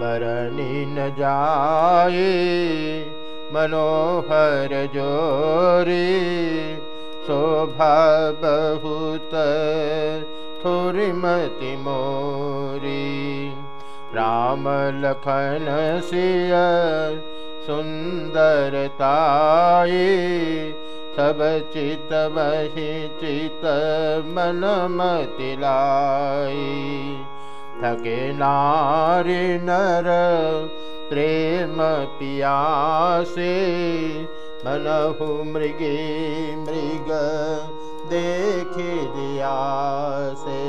बरनी न जाए मनोहर जोरी शोभा बहुत थोरिमति मोरी। राम लखन सिय सुन्दरताये सब चित बहि चित मन मतिलाई थके नारी नर प्रेम पियासे, मनहु मृगे मृग देखि दिया से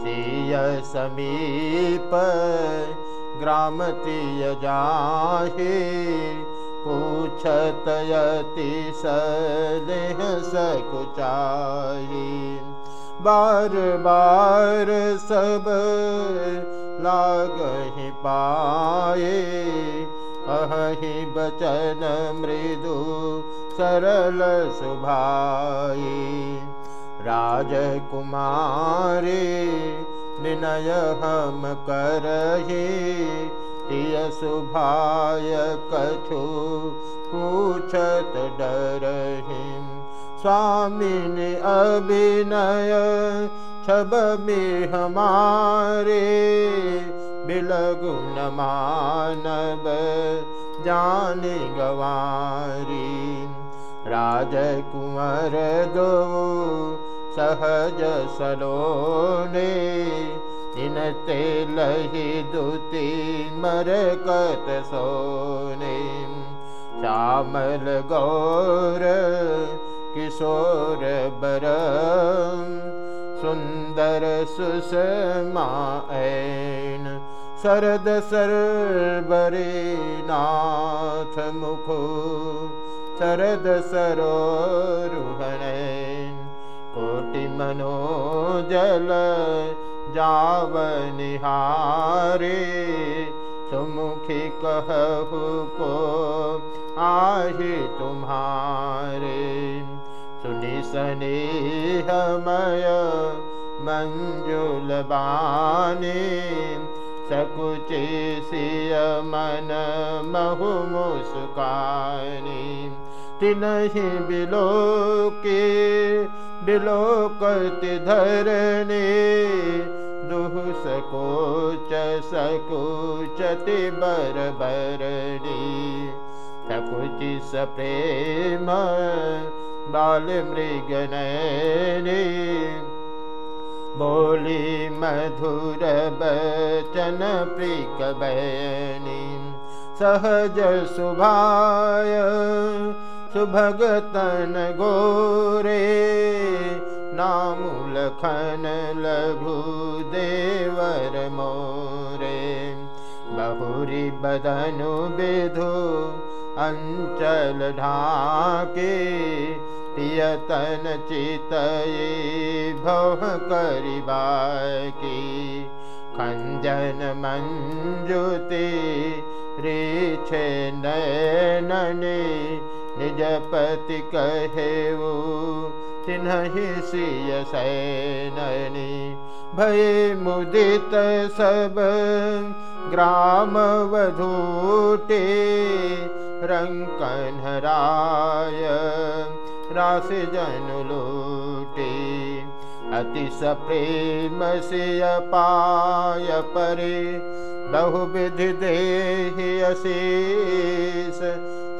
सिय समीप ग्रामतीय जाहे, पूछत यति सदेह सकुचाही। बार बार सब लागहि पाए। अहि बचन मृदु सरल सुभाई राजकुमारी विनय हम करहि। तिय सुभाय कछु पूछत डरहि स्वामिनि अभिनय छब में हमारे बिलगुण मानव जान गवारी। राजकुमार दो सहज सलोने इनते लहि दुति मरकत सोने। श्यामल गौर किशोर बर सुन्दर सुषमायन शरद सर्वरे नाथ मुखो शरद सरोरुहणैन्। कोटि मनो जल जावनिहारे सुमुखी कहु को आहि तुम्हारे सुनि स्नेहमय मञ्जुलबानी सकुचे मन महु मुस्कानी बिलोके बिलोकति धरणे दुः सकोच सकोचति बरबरणी। सकुचि स प्रेम बालमृगनयने बोली मधुर बचन प्रिकबयनी सहज सुभाय सुभगतन गोरे। नामुलखन लघु देवर मोरे। बहुरी बदनु विधु अञ्चल ढाके पियतन चितये भव करिबाकी खञ्जन मञ्जुति रीछे नयनने निजपति कहेवो तिन्हि सिय सैननि। भय मुदित सब ग्राम वधूटे रङ्कन्हराय राशि जनलूटे अति सप्रेम सिय पाय परे। बहुविधि देहि अशेष।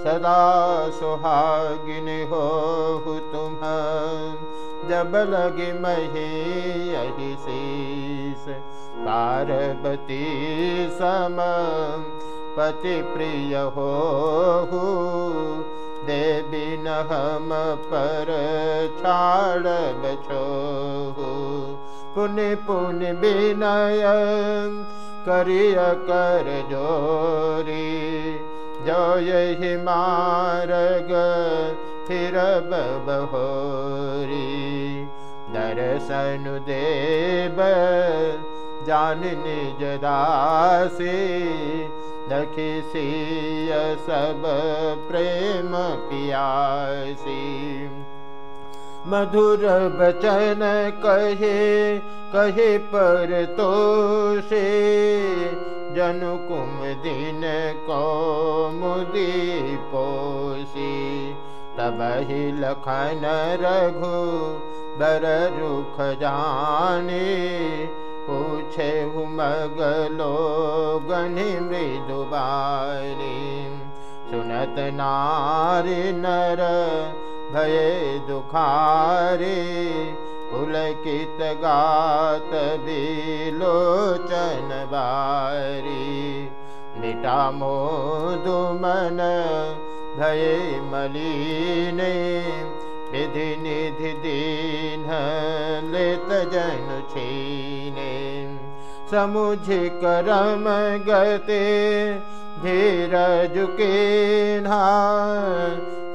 सदा सुहागिनी हो तुम जब लगे मही यही शीस पार्वती सम पति प्रिय हो देवी न हम पर छाड़ बछो पुण्य पुण्य विनय करिय कर जोरी। जो यही मार्ग फिर बहोरी। दर्शन देव जान निज दासी सब प्रेम पियासी मधुर बचन कहे कहे पर तो से जनु कुम दिन को मुदी पोसी तब लखन रघु बर रुख जाने पूछे मगलो गणि मृदुबारी सुनत नारी नर भय दुखारे। पुलकित गात बिलोचन बारी। मिटा मोदुमन भय मलिने। विधि निधि दीन लेत जन छीने समुझ करम गते धीरज के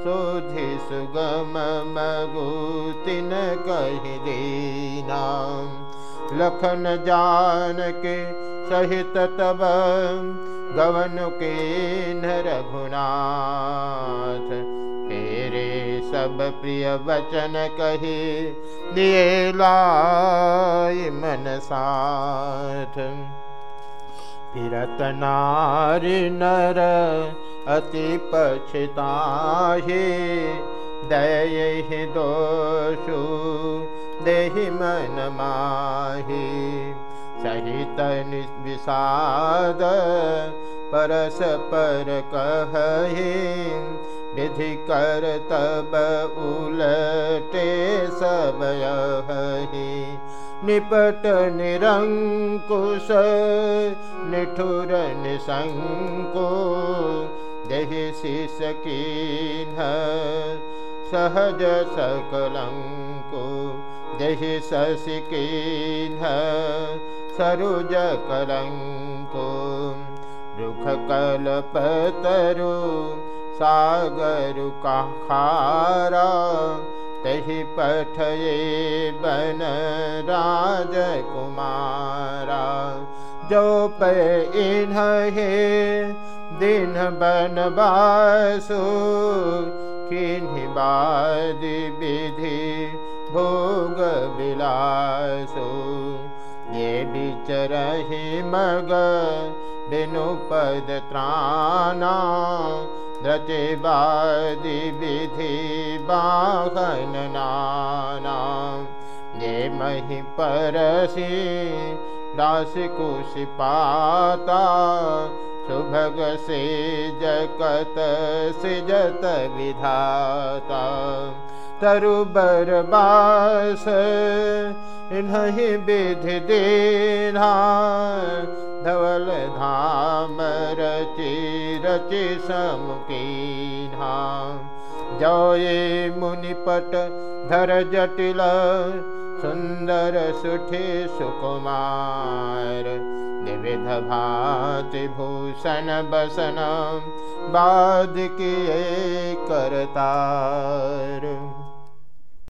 सोधि सुगम मगुतिन कहि दीना लखन जान के सहित तब गवन के रघुनाथ सब प्रिय वचन कही, दिए लाई मन साथ। फिरत नारी नर अति पछताहे, दय दोषु, देहि मन माहि। सहित विषाद परस पर कहे विधि कर तब उलटे सब निपट निरङ्कुश निठुर निशङ्को देहि शिशकीन सहज सकलङ्को देहि शशिकीन सरुज कलङ्को रुख कलपतरु सागरु काखारा तहि पठये बन राजकुमारा। जो पे इन्हे दिन बन बासु किन्हि बादि विधि भोग बिलासु ये बिचरहि मग बिनु पद त्राना रचे बादि विधि बाहन नाना ये मही परसी दास कुश सुभग से जकत सिजत विधाता। तरुबर बास नहीं विधि देना धवल धाम रचि रचि समुखीना जये मुनिपट धर जटिल सुन्दर सुठे सुकुमार। विविध भाति भूषण बाद किए करतार